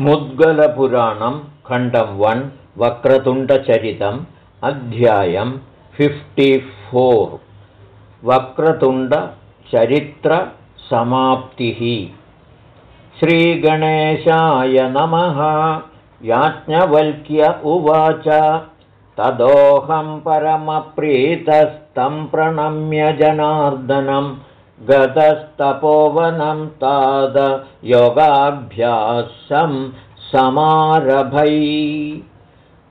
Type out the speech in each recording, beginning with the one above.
मुद्गलपुराणं खण्डं वन् वक्रतुण्डचरितम् अध्यायं फिफ्टिफोर् वक्रतुण्डचरित्रसमाप्तिः। श्रीगणेशाय नमः। याज्ञवल्क्य उवाच। तदोऽहं परमप्रीतस्तं प्रणम्य जनार्दनम् गतस्तपोवनं ताद योगाभ्यासं समारभै।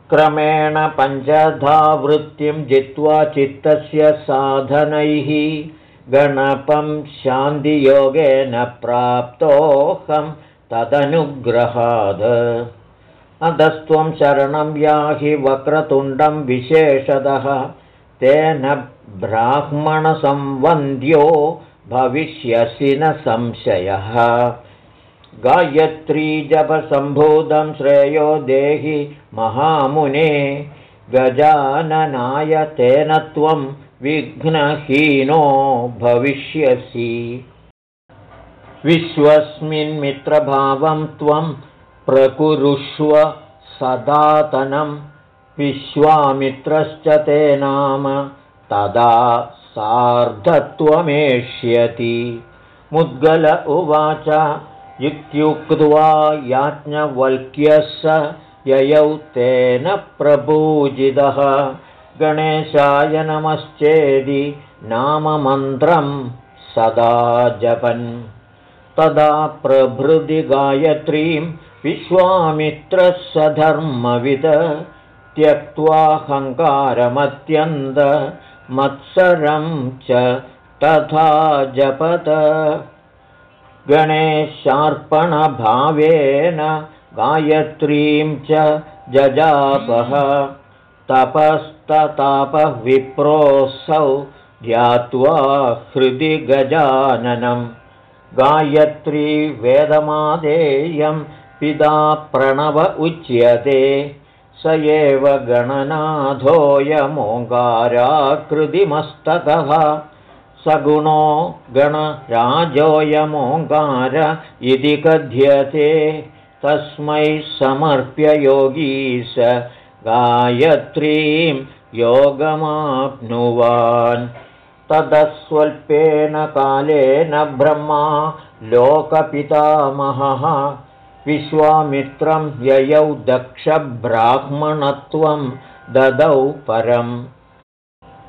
क्रमेण पञ्चधावृत्तिं जित्वा चित्तस्य साधनैः गणपं शान्तियोगेन प्राप्तोऽहं तदनुग्रहाद। अधस्त्वं शरणं याहि वक्रतुण्डं विशेषतः तेन ब्राह्मणसंवन्द्यो भविष्यसि न संशयः। गायत्रीजपसम्भूतं श्रेयो देहि महामुने गजाननाय तेन त्वं विघ्नहीनो भविष्यसि। विश्वस्मिन्मित्रभावं त्वं प्रकुरुष्व सदातनं विश्वामित्रश्च ते नाम तदा सार्धत्वमेष्यति। मुद्गल उवाच इत्युक्त्वा याज्ञवल्क्यः स ययौ तेन प्रपूजितः गणेशाय नमश्चेदि नाममन्त्रं सदा जपन्। तदा प्रभृति गायत्रीं विश्वामित्रः स धर्मविद त्यक्त्वाहङ्कारमत्यन्त मत्सरं च तथा जपत। गणेशार्पणभावेन गायत्रीं च जजापः। तपस्ततापः विप्रोऽसौ ध्यात्वा हृदि गजाननं। गायत्री वेदमादेयं पिता प्रणव उच्यते स एव गणनाथोऽयमोङ्काराकृतिमस्तकः। सगुणो गणराजोऽयमोङ्कार इति कथ्यते। तस्मै समर्प्य योगी स गायत्रीं योगमाप्नुवान्। ततः कालेन ब्रह्मा लोकपितामहः विश्वामित्रं ययौ दक्षब्राह्मणत्वं ददौ परम्।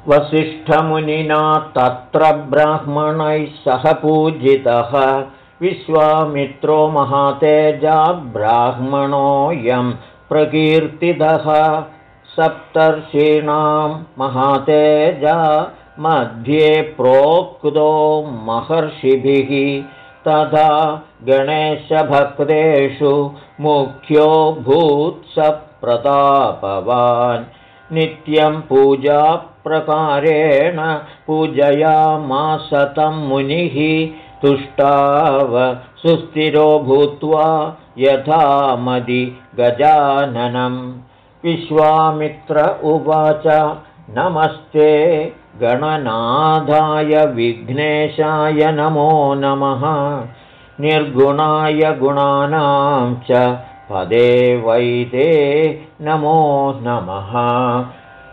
वसिष्ठमुनिना तत्र ब्राह्मणैः सह पूजितः। विश्वामित्रो महातेजा ब्राह्मणोऽयं प्रकीर्तितः। सप्तर्षीणां महातेजा मध्ये प्रोक्तो महर्षिभिः तथा गणेशभक्तेषु मुख्यो भूत्सप्रतापवान्। नित्यं पूजाप्रकारेण पूजयामासतं मुनिः तुष्टाव सुस्थिरो भूत्वा यथामदि गजाननं विश्वामित्र उवाच नमस्ते गणनाधाय विघ्नेशाय नमो नमः। निर्गुणाय गुणानां च पदे वैते नमो नमः।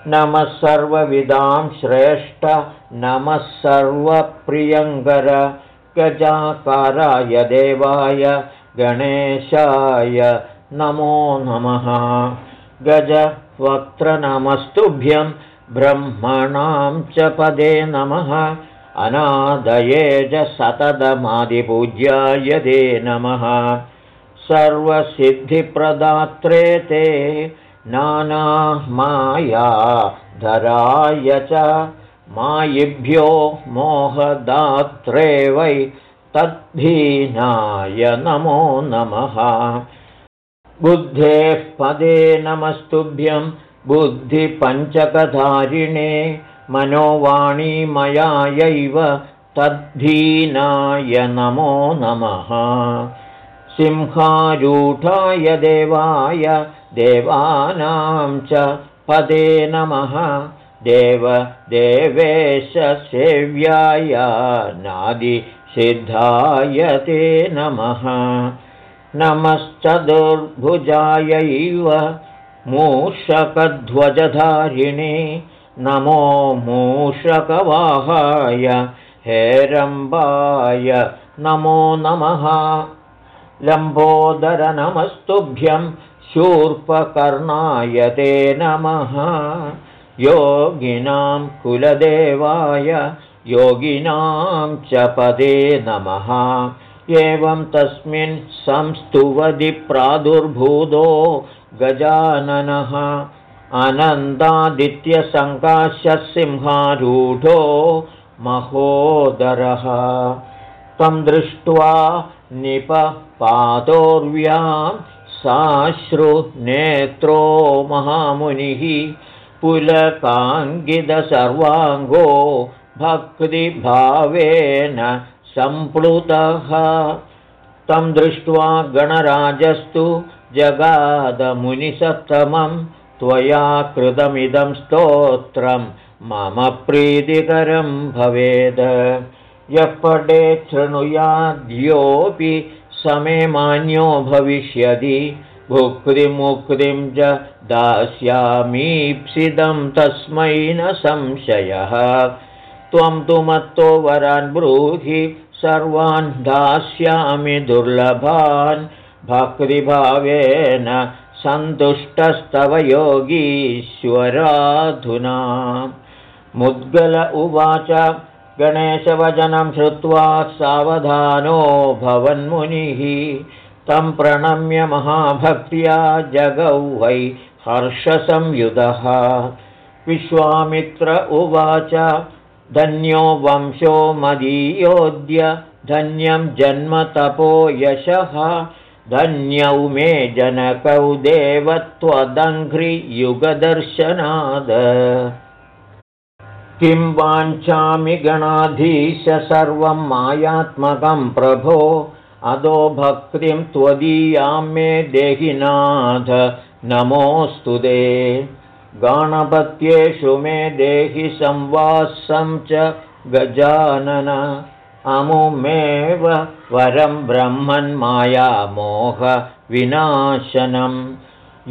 नमः सर्वविदां श्रेष्ठ नमः सर्वप्रियङ्कर। गजाकाराय देवाय गणेशाय नमो नमः। गजवक्त्रनमस्तुभ्यं ब्रह्मणां च पदे नमः। अनादये च सततमादिपूज्याय ते नमः। सर्वसिद्धिप्रदात्रे ते धराय च। मायिभ्यो मोहदात्रे वै तद्भीनाय नमो नमः। बुद्धेः पदे नमस्तुभ्यं बुद्धिपञ्चकधारिणे मनोवाणीमयायैव तद्धीनाय नमो नमः। सिंहारूढाय देवाय देवानां च पदे नमः। देवदेवेशसेव्याय नादिसिद्धाय ते नमः। नमश्चतुर्भुजायैव मूषकध्वजधारिणे। नमो मूषकवाहाय हेरम्बाय नमो नमः। लम्बोदरनमस्तुभ्यं शूर्पकर्णाय ते नमः। योगिनां कुलदेवाय योगिनां च पदे नमः। एवं तस्मिन् संस्तुवदि प्रादुर्भूतो गजाननः सिंहारूढो महोदरः। तं दृष्ट्वा निपपादोर्व्यां साश्रुनेत्रो महामुनिः पुलकाङ्गितसर्वाङ्गो भक्तिभावेन सम्प्लुतः। तं दृष्ट्वा गणराजस्तु जगादमुनिसप्तमं त्वया कृतमिदं स्तोत्रं मम प्रीतिकरं भवेद। यः पडे शृणुयाद्योऽपि समे मान्यो भविष्यति। भुक्तिमुक्तिं च दास्यामीप्सितं तस्मै न संशयः। त्वं तु मत्तो वरान् ब्रूहि सर्वान् दास्यामि दुर्लभान् भक्तिभावेन सन्तुष्टस्तव योगीश्वराधुना मुद्गल उवाच गणेशवचनं श्रुत्वा सावधानो भवन्मुनिः। तं प्रणम्य महाभक्त्या जगौ वै हर्षसंयुधः। विश्वामित्र उवाच धन्यो वंशो मदीयोद्य धन्यं जन्मतपो यशः धन्यौ मे जनकौ देवत्वदङ्घ्रियुगदर्शनाद किं वाञ्छामि गणाधीश सर्वं मायात्मकं प्रभो अदो भक्तिं त्वदीयां मे देहिनाथ नमोऽस्तु ते गणपत्येषु मे देहि संवासं च गजानन अमुमेव वरं ब्रह्मन्मायामोहविनाशनम्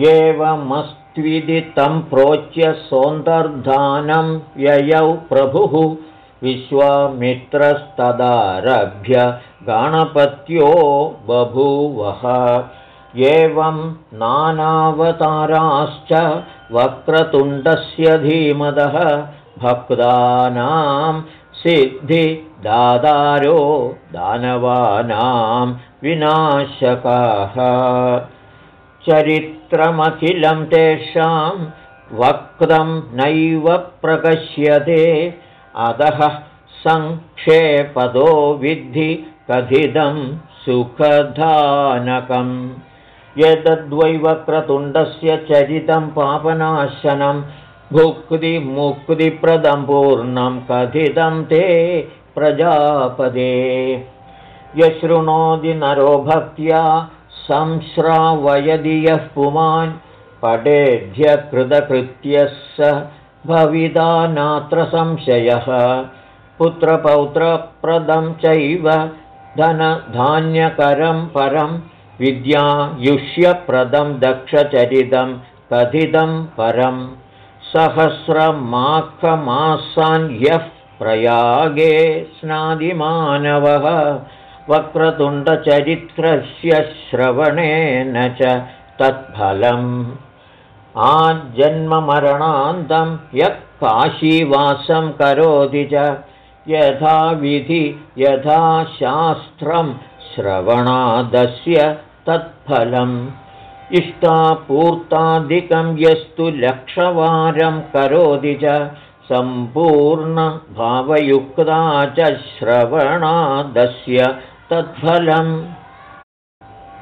एवमस्तु त्विदितं प्रोच्य सौन्दर्धानं ययौ प्रभुः। विश्वामित्रस्तदारभ्य गणपत्यो बभूवः। एवं नानावताराश्च वक्रतुण्डस्य धीमदः। भक्तानां सिद्धिदादारो दानवानां विनाशकाः। चरित्रमखिलं तेषां वक्तं नैव प्रकश्यते। अतः सङ्क्षेपदो विद्धि कथितं सुखधानकम्। एतद्वैवक्रतुण्डस्य चरितं पापनाशनं भुक्तिमुक्तिप्रदं पूर्णं कथितं ते प्रजापदे यशृणोति नरो भक्त्या संश्रावयदि यः पुमान् पडेध्यकृतकृत्यः स भविदा नात्र संशयः। पुत्रपौत्रप्रदं चैव धनधान्यकरं परं विद्यायुष्यप्रदं दक्षचरितं कथितं परं सहस्रमाखमासान् ह्यः प्रयागे स्नादिमानवः वक्रतुण्डचरित्रस्य श्रवणेन च तत्फलम्। आजन्ममरणान्तं यः काशीवासं करोति च यथाविधि यथा शास्त्रं श्रवणादस्य तत्फलम् इष्टापूर्तादिकं यस्तु लक्षवारं करोति च सम्पूर्णभावयुक्ता च श्रवणादस्य तत्फलम्।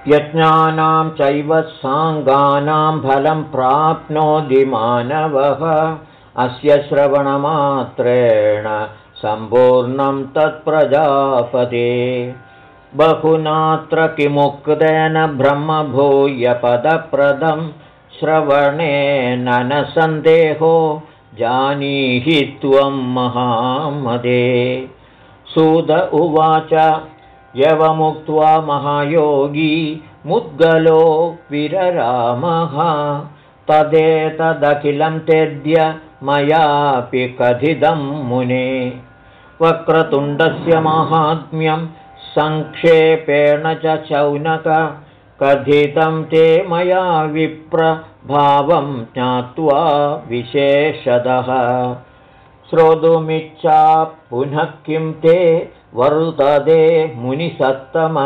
यज्ञानां चैव साङ्गानां फलं प्राप्नोति मानवः। अस्य श्रवणमात्रेण सम्पूर्णं तत्प्रजापते बहुनात्र किमुक्तेन ब्रह्मभूयपदप्रदं श्रवणेन न सन्देहो जानीहि त्वं महामदे। सुद उवाच यवमुक्त्वा महायोगी मुद्गलो विररामः। तदेतदखिलं त्यज्य मयापि कथितं मुने। वक्रतुण्डस्य माहात्म्यं सङ्क्षेपेण च चौनक कथितं ते मया विप्रभावं ज्ञात्वा विशेषदः। श्रोतुमिच्छा पुनः किं ते वरुतदे मुनिसत्तम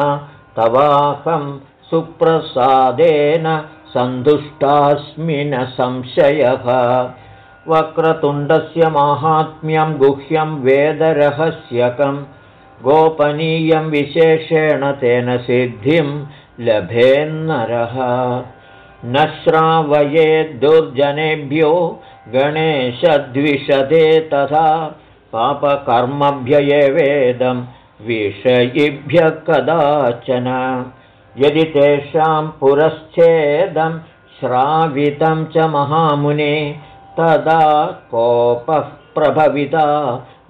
तवाहं सुप्रसादेन सन्तुष्टास्मि न संशयः। वक्रतुण्डस्य माहात्म्यं गुह्यं वेदरहस्यकं गोपनीयं विशेषेण तेन सिद्धिं लभेन्नरः। न श्रावयेद्दुर्जनेभ्यो गणेशद्विषदे तथा पापकर्मभ्य एवेदं विषयिभ्यः कदाचन। यदि तेषां पुरश्चेदं श्रावितं च महामुने तदा कोपः प्रभविता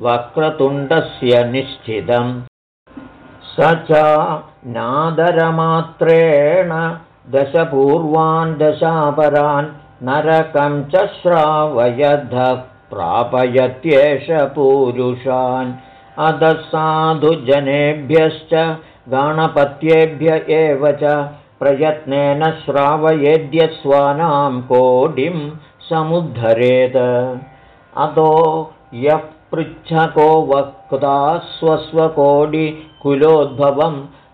वक्रतुण्डस्य निश्चितम्। स च नादरमात्रेण दशपूर्वान् दशापरान् नरकं च श्रावयधः प्रापयत्येष पूरुषान्। अधः साधुजनेभ्यश्च गणपत्येभ्य एव च प्रयत्नेन श्रावयेद्यस्वानां कोडिं समुद्धरेत्। अतो यः पृच्छको वक्ता स्वस्वकोडिकुलोद्भवं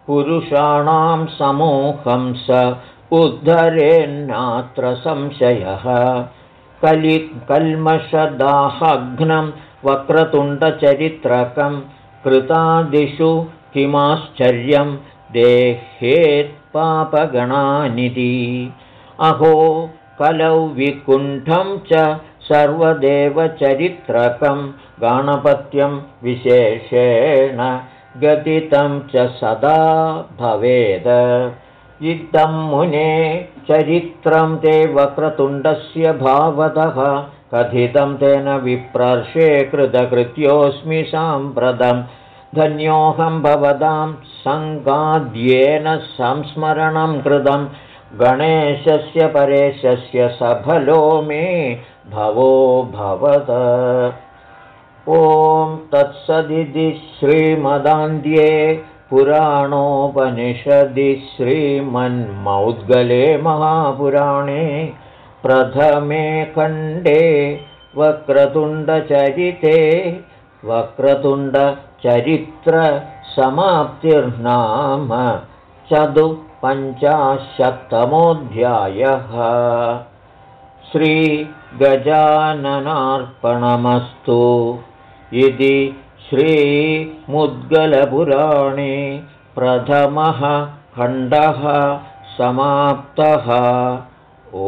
पुरुषाणां समूहं स उद्धरेन्नात्र संशयः। कलि कल्मषदाहघ्नं वक्रतुण्डचरित्रकं कृतादिषु किमाश्चर्यं देहेत्पापगणानिधि अहो कलौ विकुण्ठं च सर्वदेवचरित्रकं गणपत्यं विशेषेण गदितं च सदा भवेद। इदं मुने चरित्रं ते वक्रतुण्डस्य भावतः कथितं तेन विप्रर्षे कृतकृत्योऽस्मि साम्प्रतं। धन्योऽहं भवतां सङ्गाद्येन संस्मरणं कृतं गणेशस्य परेशस्य सफलो मे भवो भवत। ॐ तत्सदिति श्रीमदान्ध्ये पुराणोपनिषदि श्रीमन्मौद्गले महापुराणे प्रथमे खण्डे वक्रतुण्डचरिते वक्रतुण्डचरित्रसमाप्तिर्नाम चतुपञ्चाशत्तमोऽध्यायः श्रीगजाननार्पणमस्तु। इति श्रीमुद्गलपुराणे प्रथमः खण्डः समाप्तः। ओ